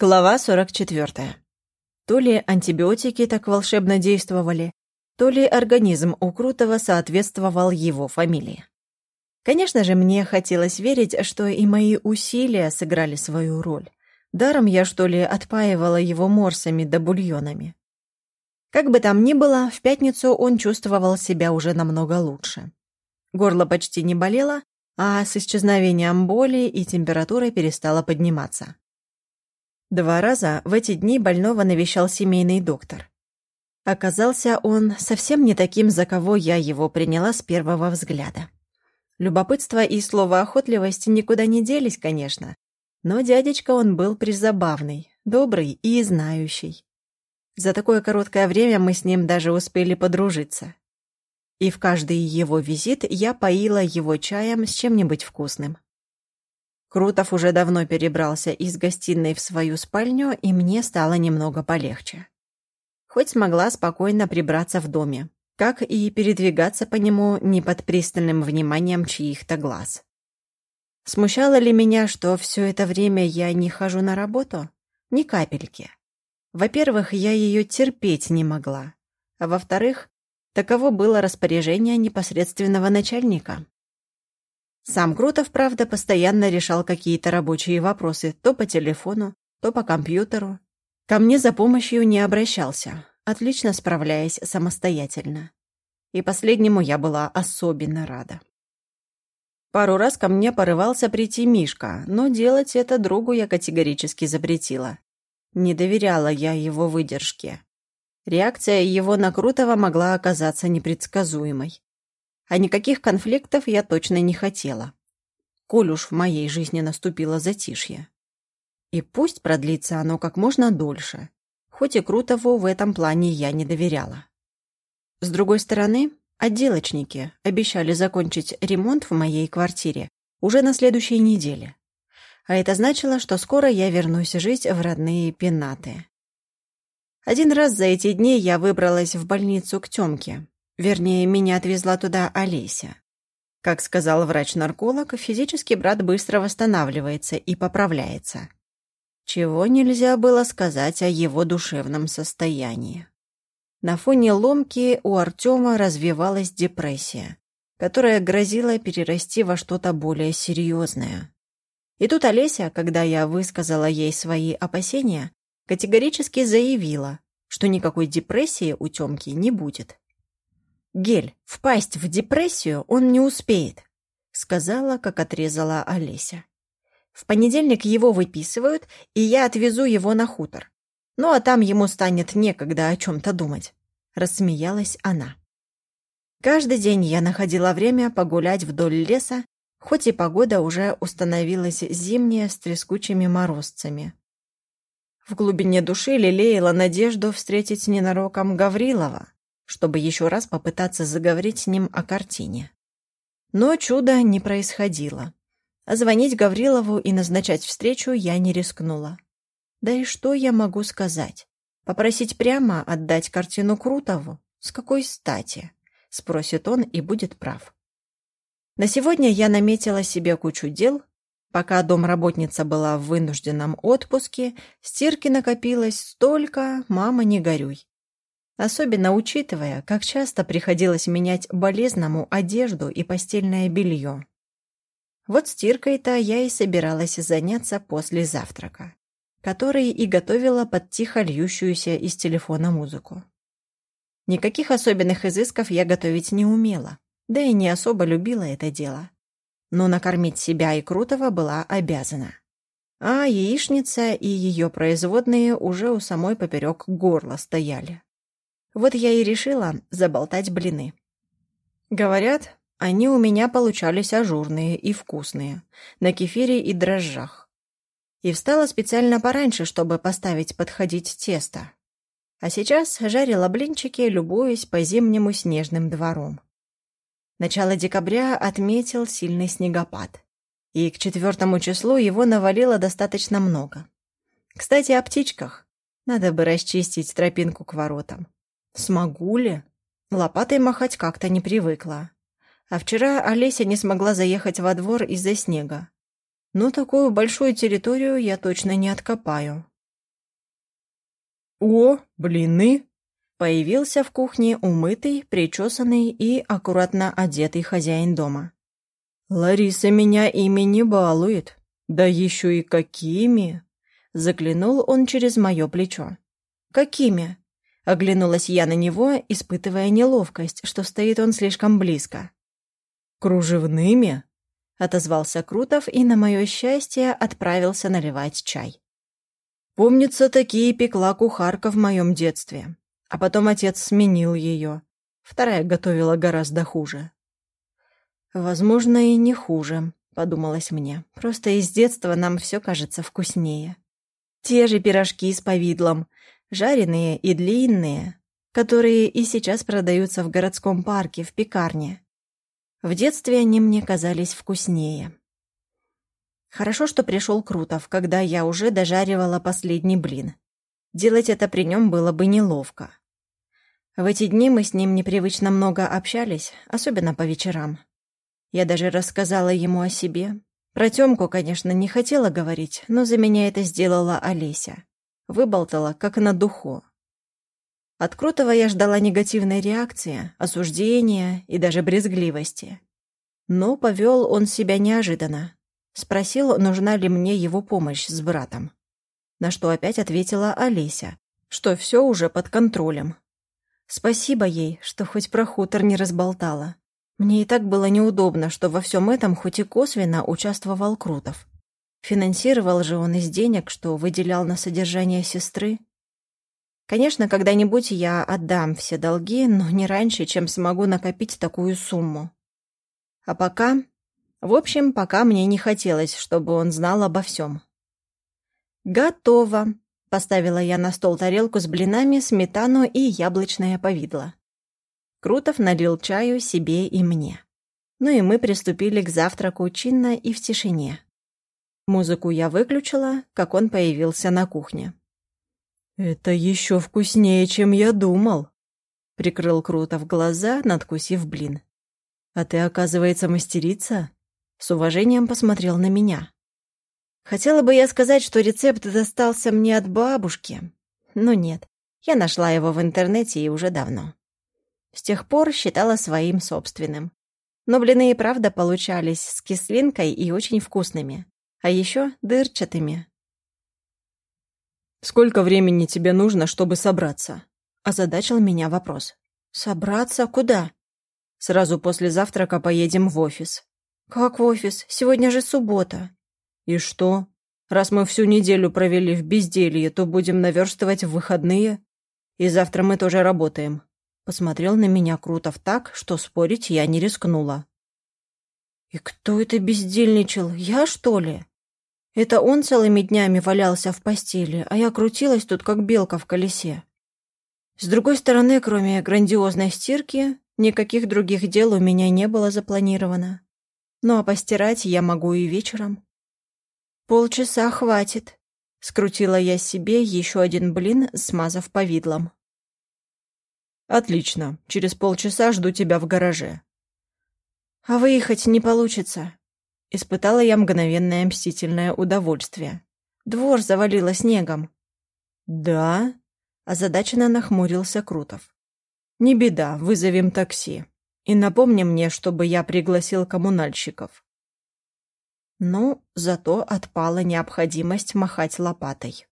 Глава 44. То ли антибиотики так волшебно действовали, то ли организм у Крутого соответствовал его фамилии. Конечно же, мне хотелось верить, что и мои усилия сыграли свою роль. Даром я, что ли, отпаивала его морсами да бульонами. Как бы там ни было, в пятницу он чувствовал себя уже намного лучше. Горло почти не болело, а с исчезновением боли и температура перестала подниматься. Два раза в эти дни больного навещал семейный доктор. Оказался он совсем не таким, за кого я его приняла с первого взгляда. Любопытство и словоохотливость никуда не делись, конечно, но дядечка он был призабавный, добрый и знающий. За такое короткое время мы с ним даже успели подружиться. И в каждый его визит я поила его чаем с чем-нибудь вкусным. Крутов уже давно перебрался из гостиной в свою спальню, и мне стало немного полегче. Хоть смогла спокойно прибраться в доме, как и передвигаться по нему не под пристальным вниманием чьих-то глаз. Смущало ли меня, что все это время я не хожу на работу? Ни капельки. Во-первых, я ее терпеть не могла. А во-вторых, таково было распоряжение непосредственного начальника. Сам Крутов, правда, постоянно решал какие-то рабочие вопросы то по телефону, то по компьютеру. Ко мне за помощью не обращался, отлично справляясь самостоятельно. И последнему я была особенно рада. Пару раз ко мне порывался прийти Мишка, но делать это другу я категорически запретила. Не доверяла я его выдержке. Реакция его на Крутого могла оказаться непредсказуемой а никаких конфликтов я точно не хотела. Коль уж в моей жизни наступило затишье. И пусть продлится оно как можно дольше, хоть и Крутову в этом плане я не доверяла. С другой стороны, отделочники обещали закончить ремонт в моей квартире уже на следующей неделе. А это значило, что скоро я вернусь жить в родные пенаты. Один раз за эти дни я выбралась в больницу к Тёмке, Вернее, меня отвезла туда Олеся. Как сказал врач-нарколог, физически брат быстро восстанавливается и поправляется. Чего нельзя было сказать о его душевном состоянии. На фоне ломки у Артема развивалась депрессия, которая грозила перерасти во что-то более серьезное. И тут Олеся, когда я высказала ей свои опасения, категорически заявила, что никакой депрессии у Тёмки не будет. Гель, впасть в депрессию он не успеет», — сказала, как отрезала Олеся. «В понедельник его выписывают, и я отвезу его на хутор. Ну, а там ему станет некогда о чем-то думать», — рассмеялась она. Каждый день я находила время погулять вдоль леса, хоть и погода уже установилась зимняя с трескучими морозцами. В глубине души лелеяла надежду встретить ненароком Гаврилова, чтобы еще раз попытаться заговорить с ним о картине. Но чуда не происходило. А звонить Гаврилову и назначать встречу я не рискнула. Да и что я могу сказать? Попросить прямо отдать картину Крутову? С какой стати? Спросит он и будет прав. На сегодня я наметила себе кучу дел. Пока домработница была в вынужденном отпуске, стирки накопилось столько, мама, не горюй особенно учитывая, как часто приходилось менять болезному одежду и постельное белье. Вот стиркой-то я и собиралась заняться после завтрака, который и готовила под тихо льющуюся из телефона музыку. Никаких особенных изысков я готовить не умела, да и не особо любила это дело. Но накормить себя и Крутого была обязана. А яичница и ее производные уже у самой поперек горла стояли. Вот я и решила заболтать блины. Говорят, они у меня получались ажурные и вкусные, на кефире и дрожжах. И встала специально пораньше, чтобы поставить подходить тесто. А сейчас жарила блинчики, любуясь по-зимнему снежным двором. Начало декабря отметил сильный снегопад. И к четвертому числу его навалило достаточно много. Кстати, о птичках. Надо бы расчистить тропинку к воротам. Смогу ли? Лопатой махать как-то не привыкла. А вчера Олеся не смогла заехать во двор из-за снега. Но такую большую территорию я точно не откопаю. «О, блины!» Появился в кухне умытый, причесанный и аккуратно одетый хозяин дома. «Лариса меня ими не балует. Да еще и какими!» Заглянул он через мое плечо. «Какими?» Оглянулась я на него, испытывая неловкость, что стоит он слишком близко. «Кружевными?» — отозвался Крутов и, на мое счастье, отправился наливать чай. «Помнится, такие пекла кухарка в моем детстве. А потом отец сменил ее. Вторая готовила гораздо хуже. «Возможно, и не хуже», — подумалось мне. «Просто из детства нам все кажется вкуснее. Те же пирожки с повидлом, жареные и длинные, которые и сейчас продаются в городском парке, в пекарне. В детстве они мне казались вкуснее. Хорошо, что пришел Крутов, когда я уже дожаривала последний блин. Делать это при нем было бы неловко. В эти дни мы с ним непривычно много общались, особенно по вечерам. Я даже рассказала ему о себе. Про Тёмку, конечно, не хотела говорить, но за меня это сделала Олеся. Выболтала, как на духу. От Крутого я ждала негативной реакции, осуждения и даже брезгливости. Но повел он себя неожиданно. Спросил, нужна ли мне его помощь с братом. На что опять ответила Олеся, что все уже под контролем, Спасибо ей, что хоть про хутор не разболтала. Мне и так было неудобно, что во всем этом хоть и косвенно участвовал Крутов. Финансировал же он из денег, что выделял на содержание сестры. Конечно, когда-нибудь я отдам все долги, но не раньше, чем смогу накопить такую сумму. А пока... В общем, пока мне не хотелось, чтобы он знал обо всем. «Готово», Поставила я на стол тарелку с блинами, сметану и яблочное повидло. Крутов налил чаю себе и мне. Ну и мы приступили к завтраку чинно и в тишине. Музыку я выключила, как он появился на кухне. «Это еще вкуснее, чем я думал», — прикрыл Крутов глаза, надкусив блин. «А ты, оказывается, мастерица?» С уважением посмотрел на меня. Хотела бы я сказать, что рецепт достался мне от бабушки, но нет. Я нашла его в интернете и уже давно. С тех пор считала своим собственным. Но блины и правда получались с кислинкой и очень вкусными. А еще дырчатыми. «Сколько времени тебе нужно, чтобы собраться?» Озадачил меня вопрос. «Собраться? Куда?» «Сразу после завтрака поедем в офис». «Как в офис? Сегодня же суббота». «И что? Раз мы всю неделю провели в безделье, то будем наверстывать в выходные. И завтра мы тоже работаем». Посмотрел на меня Крутов так, что спорить я не рискнула. «И кто это бездельничал? Я, что ли?» Это он целыми днями валялся в постели, а я крутилась тут, как белка в колесе. С другой стороны, кроме грандиозной стирки, никаких других дел у меня не было запланировано. Ну а постирать я могу и вечером. «Полчаса хватит», — скрутила я себе еще один блин, смазав повидлом. «Отлично. Через полчаса жду тебя в гараже». «А выехать не получится», — испытала я мгновенное мстительное удовольствие. «Двор завалило снегом». «Да?» — озадаченно нахмурился Крутов. «Не беда, вызовем такси. И напомни мне, чтобы я пригласил коммунальщиков». Ну, зато отпала необходимость махать лопатой.